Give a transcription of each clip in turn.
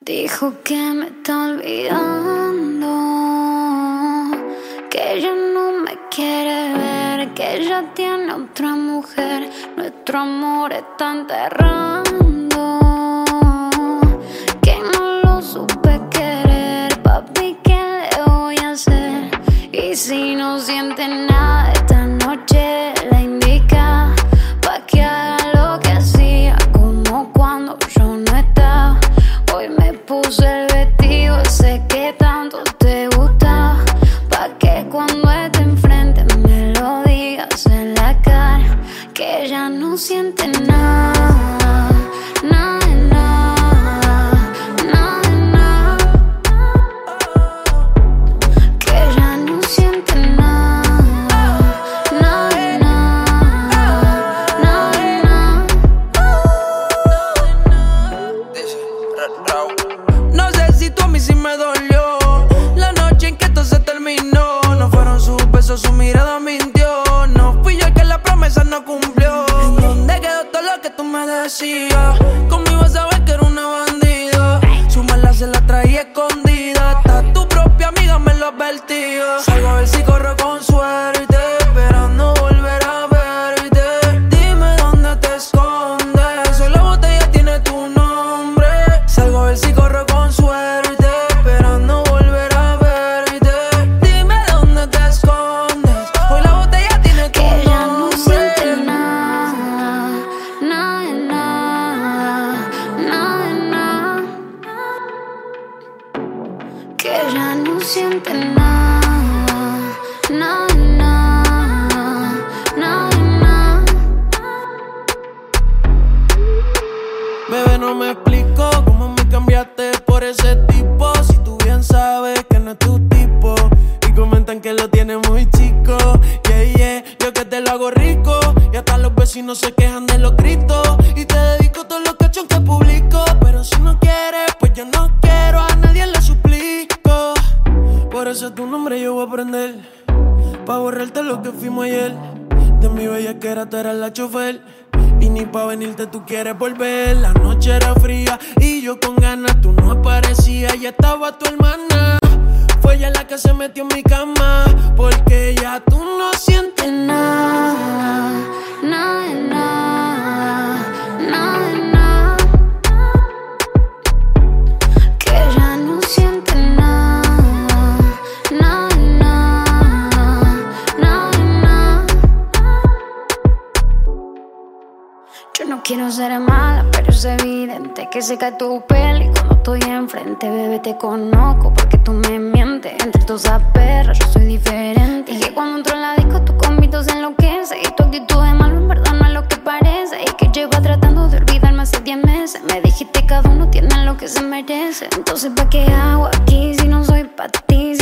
Dijo que me está olvidando, que ella no me quiere ver, que ella tiene otra mujer. Nuestro amor está enterrando, que no lo supe querer, papi, ¿qué le voy a hacer? Y si no siente nada puse el vestido ese que tanto te gusta, pa' que cuando esté enfrente me lo digas en la cara, que ella no siente nada, decías? ¿Cómo iba a saber que era una bandida? Su mala se la traía escondida. Hasta tu propia amiga me lo advertía. Salgo a ver si corro con suerte. Que ella no siente nada, nada, nada, nada. Bebé, no me explico cómo me cambiaste por ese tipo. Si tú bien sabes que no es tu tipo. Y comentan que lo tiene muy chico. Yeah, yeah, yo que te lo hago rico. Y hasta los vecinos se quejan de los gritos. Y te dedico todos los cachos que publico. Pero si no quieres, pues yo no quiero. Eso tu nombre yo voy a aprender. Pa' borrarte lo que fuimos ayer. De mi bella que era, tú eras la chofer. Y ni pa' venirte tú quieres volver. La noche era fría y yo con ganas. Tú no aparecías y estaba tu hermana. Fue ella la que se metió en mi cama. Porque ya tú no sientes nada, quiero ser mala, pero es evidente que se cae tu y cuando estoy enfrente, bebé, te conozco porque tú me mientes. Entre todas esas yo soy diferente. Y que cuando entro en la disco tu convito se enloquece y tu actitud de malo en verdad no es lo que parece. Y que lleva tratando de olvidarme hace 10 meses. Me dijiste cada uno tiene lo que se merece. Entonces, ¿pa' qué hago aquí si no soy pa' ti?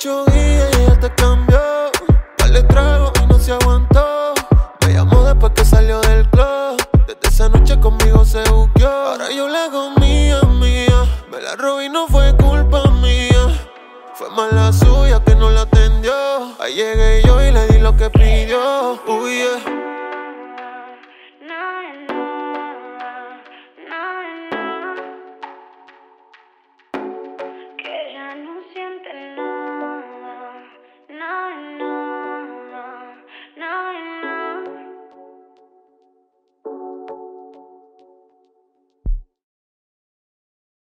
Pierna Te diste mucho guía y ella te cambió